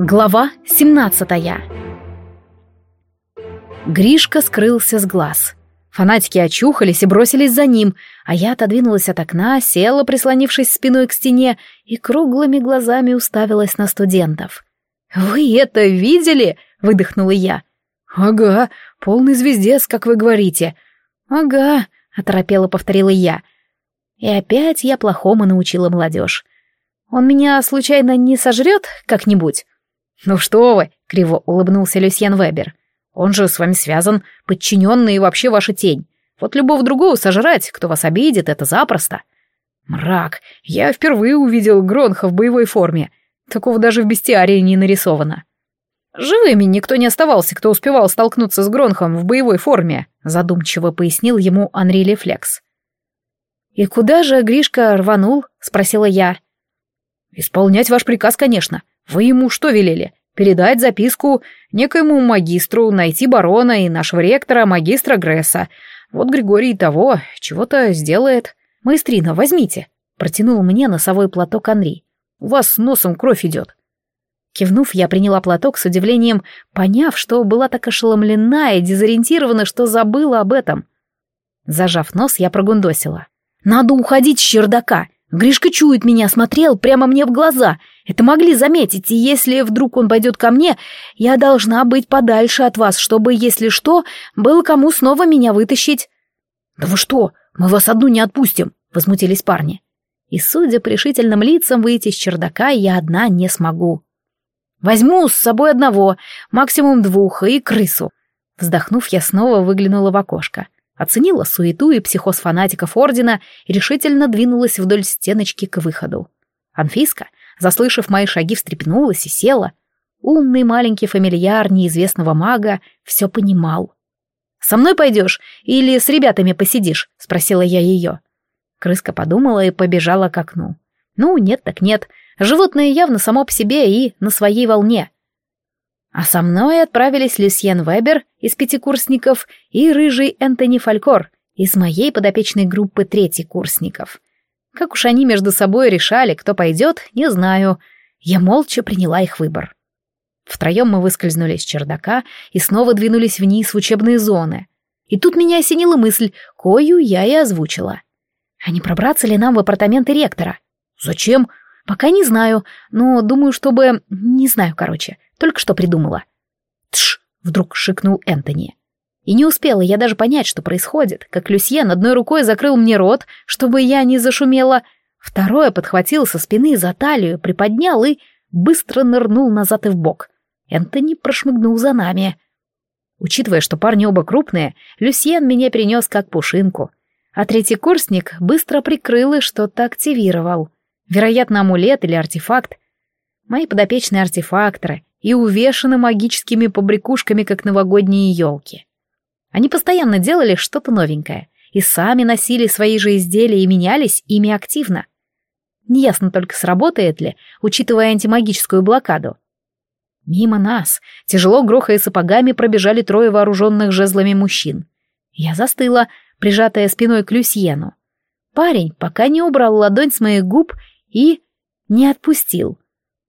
Глава 17 Гришка скрылся с глаз. Фанатики очухались и бросились за ним, а я отодвинулась от окна, села, прислонившись спиной к стене, и круглыми глазами уставилась на студентов. «Вы это видели?» — выдохнула я. «Ага, полный звездец, как вы говорите». «Ага», — оторопела повторила я. И опять я плохому научила молодежь. «Он меня, случайно, не сожрет как-нибудь?» «Ну что вы!» — криво улыбнулся Люсьен Вебер. «Он же с вами связан, подчиненный и вообще ваша тень. Вот любого другого сожрать, кто вас обидит, это запросто». «Мрак! Я впервые увидел Гронха в боевой форме. Такого даже в бестиарии не нарисовано». «Живыми никто не оставался, кто успевал столкнуться с Гронхом в боевой форме», задумчиво пояснил ему Анри Лефлекс. «И куда же Гришка рванул?» — спросила я. «Исполнять ваш приказ, конечно. Вы ему что велели? Передать записку некоему магистру, найти барона и нашего ректора, магистра Гресса. Вот Григорий того чего-то сделает. Маэстрина, возьмите. Протянул мне носовой платок Анри. У вас с носом кровь идет. Кивнув, я приняла платок с удивлением, поняв, что была так ошеломлена и дезориентирована, что забыла об этом. Зажав нос, я прогундосила. «Надо уходить с чердака. Гришка чует меня, смотрел прямо мне в глаза. Это могли заметить, и если вдруг он пойдет ко мне, я должна быть подальше от вас, чтобы, если что, было кому снова меня вытащить». «Да вы что, мы вас одну не отпустим», — возмутились парни. И, судя по решительным лицам, выйти с чердака я одна не смогу. «Возьму с собой одного, максимум двух, и крысу». Вздохнув, я снова выглянула в окошко оценила суету и психоз фанатиков Ордена и решительно двинулась вдоль стеночки к выходу. Анфиска, заслышав мои шаги, встрепенулась и села. Умный маленький фамильяр неизвестного мага все понимал. «Со мной пойдешь или с ребятами посидишь?» — спросила я ее. Крыска подумала и побежала к окну. «Ну, нет так нет. Животное явно само по себе и на своей волне. А со мной отправились Люсьен Вебер из пятикурсников и рыжий Энтони Фалькор из моей подопечной группы третьекурсников. Как уж они между собой решали, кто пойдет, не знаю. Я молча приняла их выбор. Втроем мы выскользнули из чердака и снова двинулись вниз в учебные зоны. И тут меня осенила мысль, кою я и озвучила. А не пробраться ли нам в апартаменты ректора? Зачем? Пока не знаю, но думаю, чтобы... Не знаю, короче. Только что придумала. Тш! Вдруг шикнул Энтони. И не успела я даже понять, что происходит, как Люсьен одной рукой закрыл мне рот, чтобы я не зашумела, второе подхватил со спины за талию, приподнял и быстро нырнул назад и вбок. Энтони прошмыгнул за нами. Учитывая, что парни оба крупные, Люсьен меня перенес как пушинку, а третий курсник быстро прикрыл и что-то активировал. Вероятно, амулет или артефакт. Мои подопечные артефакторы, и увешаны магическими побрякушками, как новогодние елки. Они постоянно делали что-то новенькое и сами носили свои же изделия и менялись ими активно. Неясно только, сработает ли, учитывая антимагическую блокаду. Мимо нас, тяжело грохая сапогами, пробежали трое вооруженных жезлами мужчин. Я застыла, прижатая спиной к Люсьену. Парень пока не убрал ладонь с моих губ и не отпустил —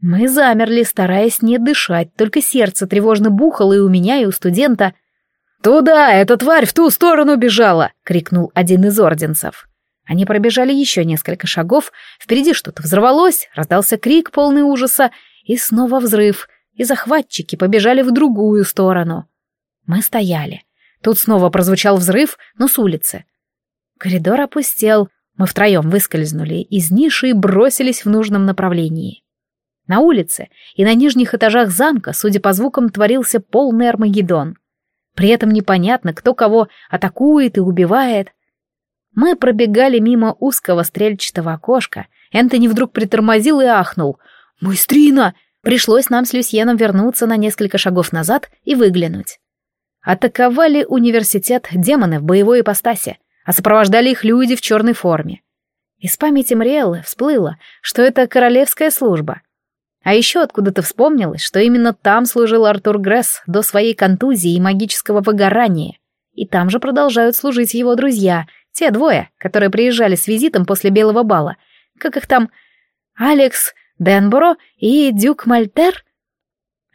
мы замерли, стараясь не дышать, только сердце тревожно бухало и у меня, и у студента. «Туда! Эта тварь в ту сторону бежала!» — крикнул один из орденцев. Они пробежали еще несколько шагов, впереди что-то взорвалось, раздался крик полный ужаса, и снова взрыв, и захватчики побежали в другую сторону. Мы стояли. Тут снова прозвучал взрыв, но с улицы. Коридор опустел, мы втроем выскользнули из ниши и бросились в нужном направлении. На улице и на нижних этажах замка, судя по звукам, творился полный Армагеддон. При этом непонятно, кто кого атакует и убивает. Мы пробегали мимо узкого стрельчатого окошка. Энтони вдруг притормозил и ахнул. «Майстрина!» Пришлось нам с Люсьеном вернуться на несколько шагов назад и выглянуть. Атаковали университет демоны в боевой ипостаси, а сопровождали их люди в черной форме. Из памяти Мриэллы всплыло, что это королевская служба — а еще откуда-то вспомнилось, что именно там служил Артур Гресс до своей контузии и магического выгорания. И там же продолжают служить его друзья, те двое, которые приезжали с визитом после Белого бала. Как их там? Алекс Денборо и Дюк Мальтер?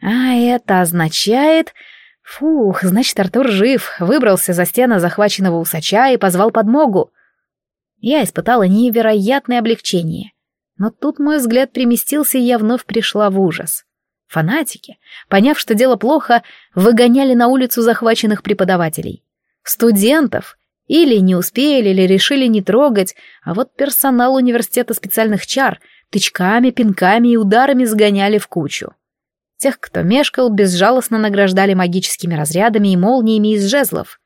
А это означает... Фух, значит, Артур жив, выбрался за стены захваченного усача и позвал подмогу. Я испытала невероятное облегчение. Но тут мой взгляд переместился, и я вновь пришла в ужас. Фанатики, поняв, что дело плохо, выгоняли на улицу захваченных преподавателей. Студентов или не успели, или решили не трогать, а вот персонал университета специальных чар тычками, пинками и ударами сгоняли в кучу. Тех, кто мешкал, безжалостно награждали магическими разрядами и молниями из жезлов.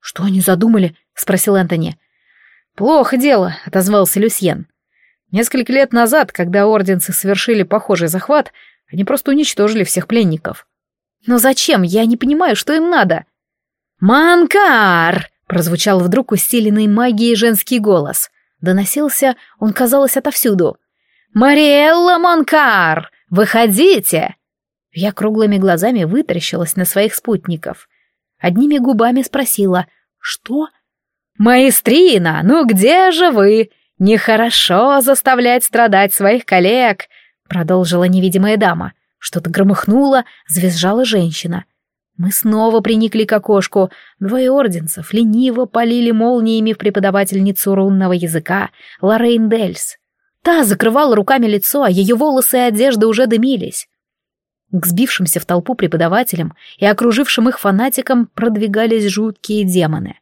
«Что они задумали?» — спросил Энтони. «Плохо дело», — отозвался Люсьен. «Несколько лет назад, когда орденцы совершили похожий захват, они просто уничтожили всех пленников». «Но зачем? Я не понимаю, что им надо». «Манкар!» — прозвучал вдруг усиленный магией женский голос. Доносился он, казалось, отовсюду. «Мариэлла Манкар! Выходите!» Я круглыми глазами вытаращилась на своих спутников. Одними губами спросила «Что?» «Маэстрина, ну где же вы? Нехорошо заставлять страдать своих коллег!» Продолжила невидимая дама. Что-то громыхнуло, звизжала женщина. Мы снова приникли к окошку. Двое орденцев лениво полили молниями в преподавательницу рунного языка Лоррейн Дельс. Та закрывала руками лицо, а ее волосы и одежда уже дымились. К сбившимся в толпу преподавателям и окружившим их фанатикам продвигались жуткие демоны.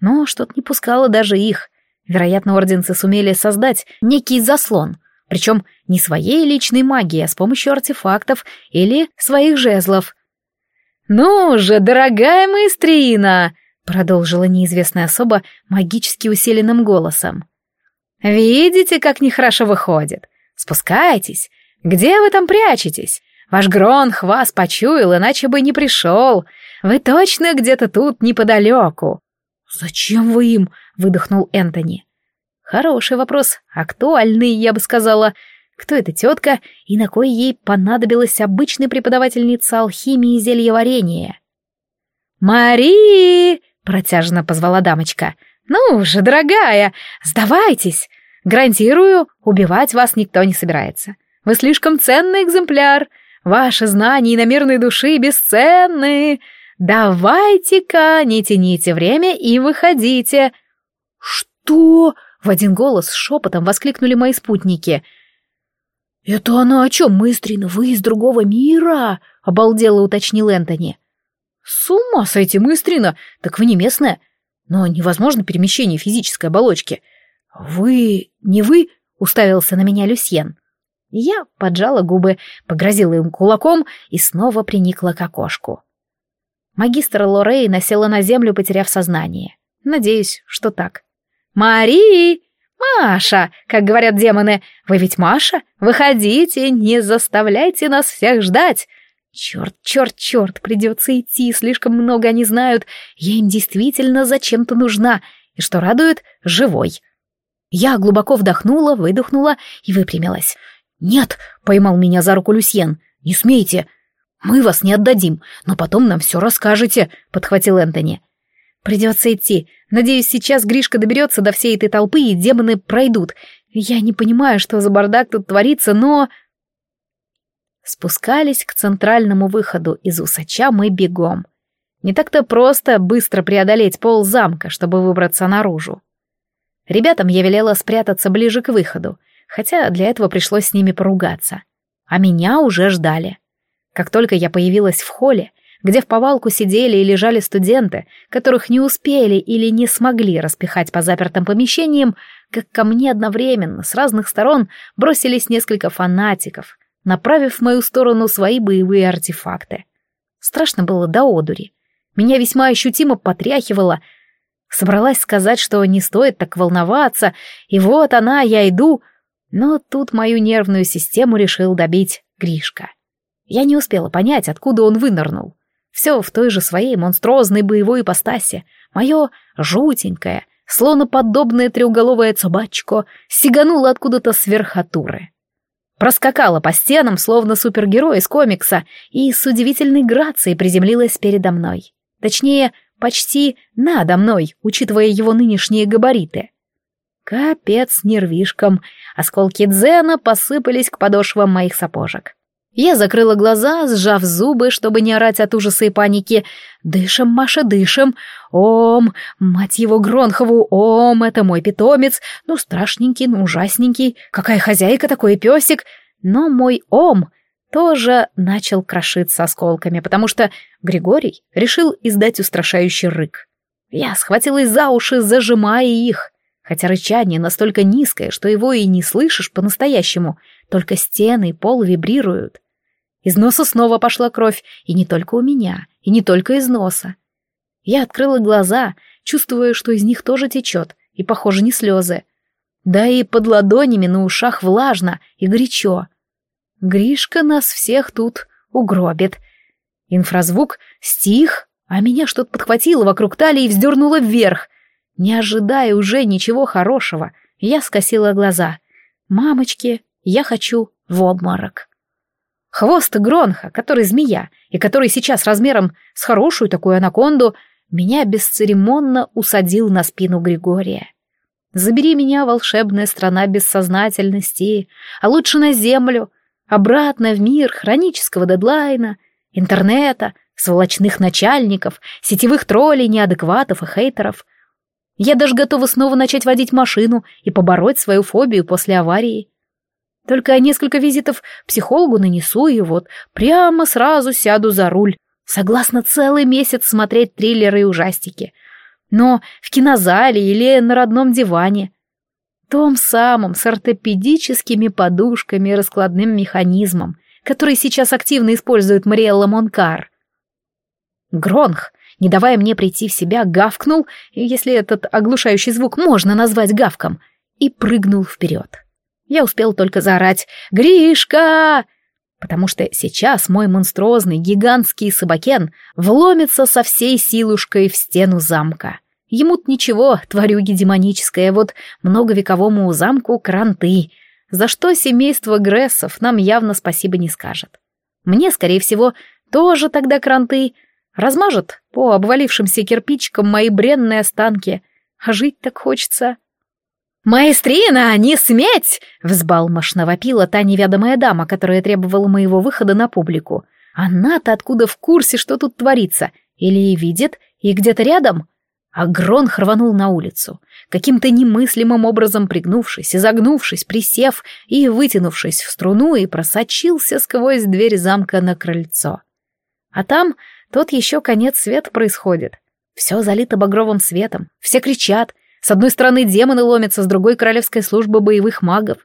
Но что-то не пускало даже их. Вероятно, орденцы сумели создать некий заслон, причем не своей личной магией, а с помощью артефактов или своих жезлов. «Ну же, дорогая маэстрина!» — продолжила неизвестная особа магически усиленным голосом. «Видите, как нехорошо выходит? Спускайтесь. Где вы там прячетесь? Ваш Гронх вас почуял, иначе бы не пришел. Вы точно где-то тут неподалеку». «Зачем вы им?» — выдохнул Энтони. «Хороший вопрос, актуальный, я бы сказала. Кто эта тетка и на кой ей понадобилась обычная преподавательница алхимии и зельеварения?» «Мари!» — протяжно позвала дамочка. «Ну же, дорогая, сдавайтесь! Гарантирую, убивать вас никто не собирается. Вы слишком ценный экземпляр. Ваши знания и намеренные души бесценны. «Давайте-ка, не тяните время и выходите!» «Что?» — в один голос шепотом воскликнули мои спутники. «Это она о чем, Мыстрина? Вы из другого мира?» — обалдело уточнил Энтони. «С ума сойти, Мыстрина! Так вы не местная. Но невозможно перемещение физической оболочки. Вы... не вы?» — уставился на меня Люсьен. Я поджала губы, погрозила им кулаком и снова приникла к окошку. Магистр Лорей насела на землю, потеряв сознание. Надеюсь, что так. «Мари! Маша! Как говорят демоны, вы ведь Маша? Выходите, не заставляйте нас всех ждать!» Черт, черт, черт, придется идти, слишком много они знают. Я им действительно зачем-то нужна. И что радует, живой. Я глубоко вдохнула, выдохнула и выпрямилась. «Нет!» — поймал меня за руку Люсьен. «Не смейте! «Мы вас не отдадим, но потом нам все расскажете», — подхватил Энтони. «Придется идти. Надеюсь, сейчас Гришка доберется до всей этой толпы, и демоны пройдут. Я не понимаю, что за бардак тут творится, но...» Спускались к центральному выходу из усача мы бегом. Не так-то просто быстро преодолеть пол замка, чтобы выбраться наружу. Ребятам я велела спрятаться ближе к выходу, хотя для этого пришлось с ними поругаться. А меня уже ждали. Как только я появилась в холле, где в повалку сидели и лежали студенты, которых не успели или не смогли распихать по запертым помещениям, как ко мне одновременно с разных сторон бросились несколько фанатиков, направив в мою сторону свои боевые артефакты. Страшно было до одури. Меня весьма ощутимо потряхивало. Собралась сказать, что не стоит так волноваться, и вот она, я иду, но тут мою нервную систему решил добить Гришка. Я не успела понять, откуда он вынырнул. Все в той же своей монструозной боевой ипостаси. Мое жутенькое, слоноподобное треуголовое собачко сигануло откуда-то с верхотуры. Проскакала по стенам, словно супергерой из комикса, и с удивительной грацией приземлилась передо мной. Точнее, почти надо мной, учитывая его нынешние габариты. Капец нервишкам, осколки дзена посыпались к подошвам моих сапожек. Я закрыла глаза, сжав зубы, чтобы не орать от ужаса и паники. «Дышим, Маша, дышим! Ом! Мать его, Гронхову! Ом! Это мой питомец! Ну, страшненький, ну, ужасненький! Какая хозяйка, такой песик!» Но мой Ом тоже начал крошиться осколками, потому что Григорий решил издать устрашающий рык. Я схватилась за уши, зажимая их, хотя рычание настолько низкое, что его и не слышишь по-настоящему, только стены и пол вибрируют. Из носа снова пошла кровь, и не только у меня, и не только из носа. Я открыла глаза, чувствуя, что из них тоже течет, и, похоже, не слезы. Да и под ладонями на ушах влажно и горячо. Гришка нас всех тут угробит. Инфразвук стих, а меня что-то подхватило вокруг талии и вздернуло вверх. Не ожидая уже ничего хорошего, я скосила глаза. «Мамочки, я хочу в обморок». Хвост Гронха, который змея, и который сейчас размером с хорошую такую анаконду, меня бесцеремонно усадил на спину Григория. Забери меня, волшебная страна бессознательности, а лучше на землю, обратно в мир хронического дедлайна, интернета, сволочных начальников, сетевых троллей, неадекватов и хейтеров. Я даже готова снова начать водить машину и побороть свою фобию после аварии. Только несколько визитов психологу нанесу и вот прямо сразу сяду за руль. Согласна целый месяц смотреть триллеры и ужастики. Но в кинозале или на родном диване. Том самым, с ортопедическими подушками и раскладным механизмом, который сейчас активно использует Мариэлла Монкар. Гронх, не давая мне прийти в себя, гавкнул, если этот оглушающий звук можно назвать гавком, и прыгнул вперед. Я успел только заорать «Гришка!», потому что сейчас мой монструозный гигантский собакен вломится со всей силушкой в стену замка. Ему-то ничего, тварюги демоническое, вот многовековому замку кранты, за что семейство Грессов нам явно спасибо не скажет. Мне, скорее всего, тоже тогда кранты, размажет по обвалившимся кирпичикам мои бренные останки, а жить так хочется. «Маэстрина, не сметь!» — взбалмошно вопила та неведомая дама, которая требовала моего выхода на публику. Она-то откуда в курсе, что тут творится? Или видит, и где-то рядом? А Грон рванул на улицу, каким-то немыслимым образом пригнувшись, изогнувшись, присев и вытянувшись в струну, и просочился сквозь дверь замка на крыльцо. А там тот еще конец света происходит. Все залито багровым светом, все кричат, с одной стороны демоны ломятся, с другой королевская служба боевых магов.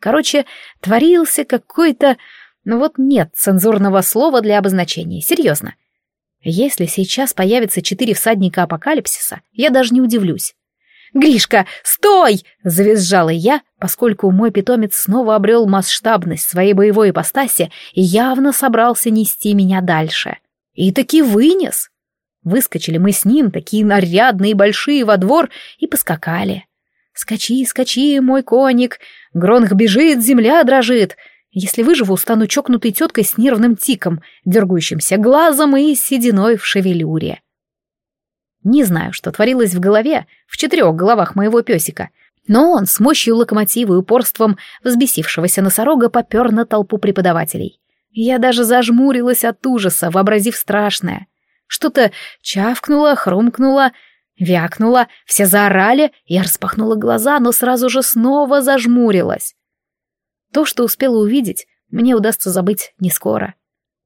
Короче, творился какой-то... Ну вот нет цензурного слова для обозначения, серьезно. Если сейчас появится четыре всадника апокалипсиса, я даже не удивлюсь. «Гришка, стой!» — завизжала я, поскольку мой питомец снова обрел масштабность своей боевой ипостаси и явно собрался нести меня дальше. И таки вынес. Выскочили мы с ним, такие нарядные большие, во двор, и поскакали. «Скачи, скачи, мой коник! Гронх бежит, земля дрожит!» Если выживу, стану чокнутой теткой с нервным тиком, дергающимся глазом и сединой в шевелюре. Не знаю, что творилось в голове, в четырех головах моего песика, но он с мощью локомотива и упорством взбесившегося носорога попер на толпу преподавателей. Я даже зажмурилась от ужаса, вообразив страшное. Что-то чавкнуло, хрумкнуло, вякнуло, все заорали, я распахнула глаза, но сразу же снова зажмурилась. То, что успела увидеть, мне удастся забыть не скоро.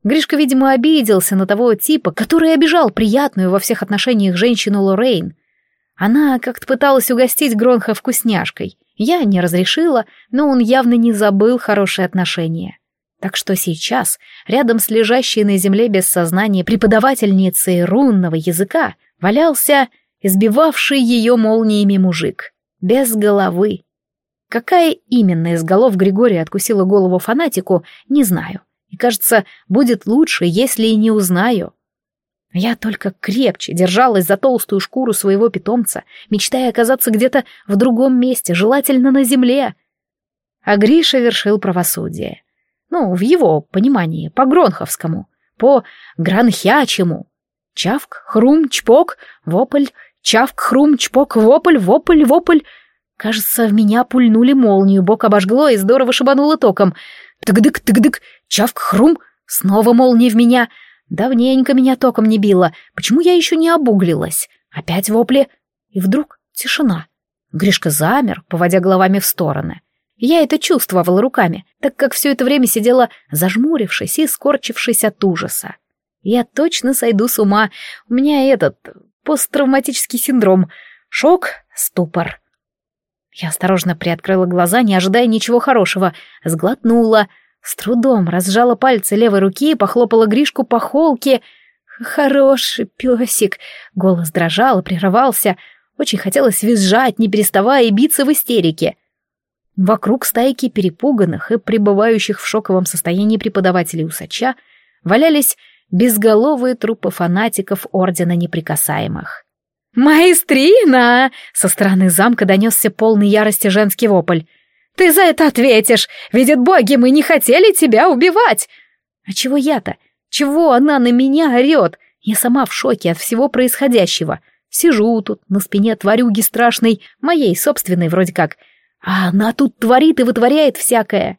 Гришка, видимо, обиделся на того типа, который обижал приятную во всех отношениях женщину Лоррейн. Она как-то пыталась угостить Гронха вкусняшкой. Я не разрешила, но он явно не забыл хорошие отношения. Так что сейчас, рядом с лежащей на земле без сознания преподавательницей рунного языка, валялся избивавший ее молниями мужик. Без головы. Какая именно из голов Григория откусила голову фанатику, не знаю. И кажется, будет лучше, если и не узнаю. Я только крепче держалась за толстую шкуру своего питомца, мечтая оказаться где-то в другом месте, желательно на земле. А Гриша вершил правосудие. Ну, в его понимании, по Гронховскому, по Гранхячему. Чавк, хрум, чпок, вопль, чавк, хрум, чпок, вопль, вопль, вопль. Кажется, в меня пульнули молнию, бок обожгло и здорово шибануло током. Тык-дык, тык-дык, чавк, хрум, снова молния в меня. Давненько меня током не било. Почему я еще не обуглилась? Опять вопли. И вдруг тишина. Гришка замер, поводя головами в стороны. Я это чувствовала руками, так как все это время сидела зажмурившись и скорчившись от ужаса. Я точно сойду с ума. У меня этот посттравматический синдром. Шок, ступор. Я осторожно приоткрыла глаза, не ожидая ничего хорошего, сглотнула, с трудом разжала пальцы левой руки и похлопала Гришку по холке. «Хороший песик!» Голос дрожал и прерывался. Очень хотелось визжать, не переставая, и биться в истерике. Вокруг стайки перепуганных и пребывающих в шоковом состоянии преподавателей усача валялись безголовые трупы фанатиков Ордена Неприкасаемых. «Маэстрина!» — со стороны замка донесся полный ярости женский вопль. «Ты за это ответишь! Видят боги, мы не хотели тебя убивать!» «А чего я-то? Чего она на меня орет? Я сама в шоке от всего происходящего. Сижу тут, на спине тварюги страшной, моей собственной вроде как, а она тут творит и вытворяет всякое.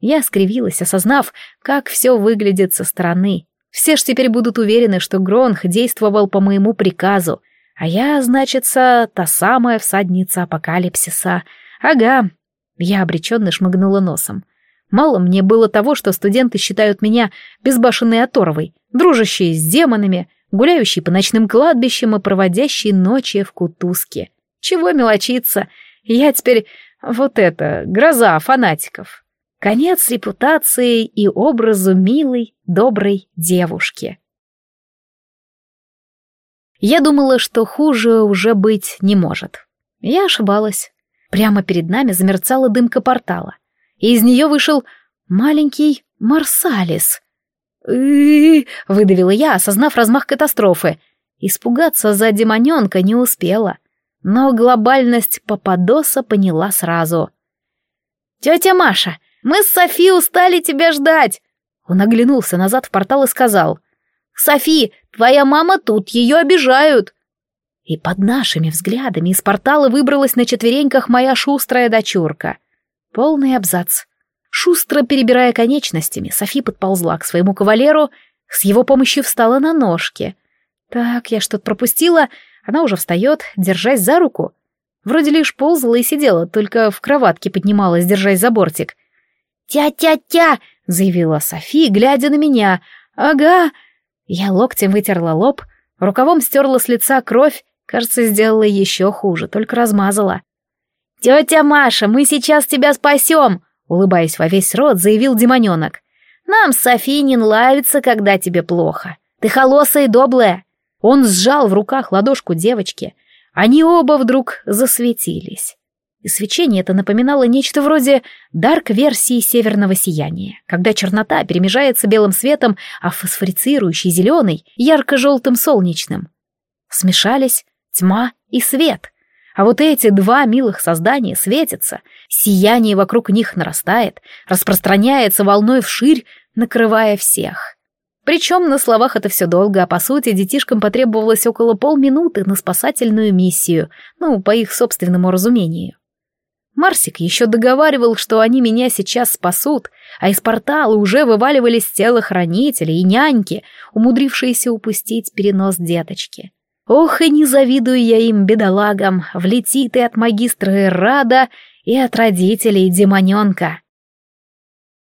Я скривилась, осознав, как все выглядит со стороны. Все ж теперь будут уверены, что Гронх действовал по моему приказу, а я, значится, та самая всадница апокалипсиса. Ага. Я обреченно шмыгнула носом. Мало мне было того, что студенты считают меня безбашенной оторвой, дружащей с демонами, гуляющей по ночным кладбищам и проводящей ночи в кутузке. Чего мелочиться? Я теперь вот это, гроза фанатиков. Конец репутации и образу милой, доброй девушки. Я думала, что хуже уже быть не может. Я ошибалась. Прямо перед нами замерцала дымка портала, и из нее вышел маленький Марсалис. выдавила я, осознав размах катастрофы. Испугаться за демоненка не успела но глобальность Пападоса поняла сразу. «Тетя Маша, мы с Софи устали тебя ждать!» Он оглянулся назад в портал и сказал. «Софи, твоя мама тут, ее обижают!» И под нашими взглядами из портала выбралась на четвереньках моя шустрая дочурка. Полный абзац. Шустро перебирая конечностями, Софи подползла к своему кавалеру, с его помощью встала на ножки. Так, я что-то пропустила, она уже встает, держась за руку. Вроде лишь ползала и сидела, только в кроватке поднималась, держась за бортик. «Тя-тя-тя!» — заявила Софи, глядя на меня. «Ага!» Я локтем вытерла лоб, рукавом стерла с лица кровь, кажется, сделала еще хуже, только размазала. «Тетя Маша, мы сейчас тебя спасем!» Улыбаясь во весь рот, заявил демоненок. «Нам, Софи, не нравится, когда тебе плохо. Ты холосая и доблая. Он сжал в руках ладошку девочки. Они оба вдруг засветились. И свечение это напоминало нечто вроде дарк-версии северного сияния, когда чернота перемежается белым светом, а фосфорицирующий зеленый — ярко-желтым солнечным. Смешались тьма и свет. А вот эти два милых создания светятся, сияние вокруг них нарастает, распространяется волной вширь, накрывая всех. Причем на словах это все долго, а по сути детишкам потребовалось около полминуты на спасательную миссию, ну, по их собственному разумению. Марсик еще договаривал, что они меня сейчас спасут, а из портала уже вываливались телохранители и няньки, умудрившиеся упустить перенос деточки. Ох, и не завидую я им, бедолагам, влетит и от магистра Ирада, и от родителей демоненка.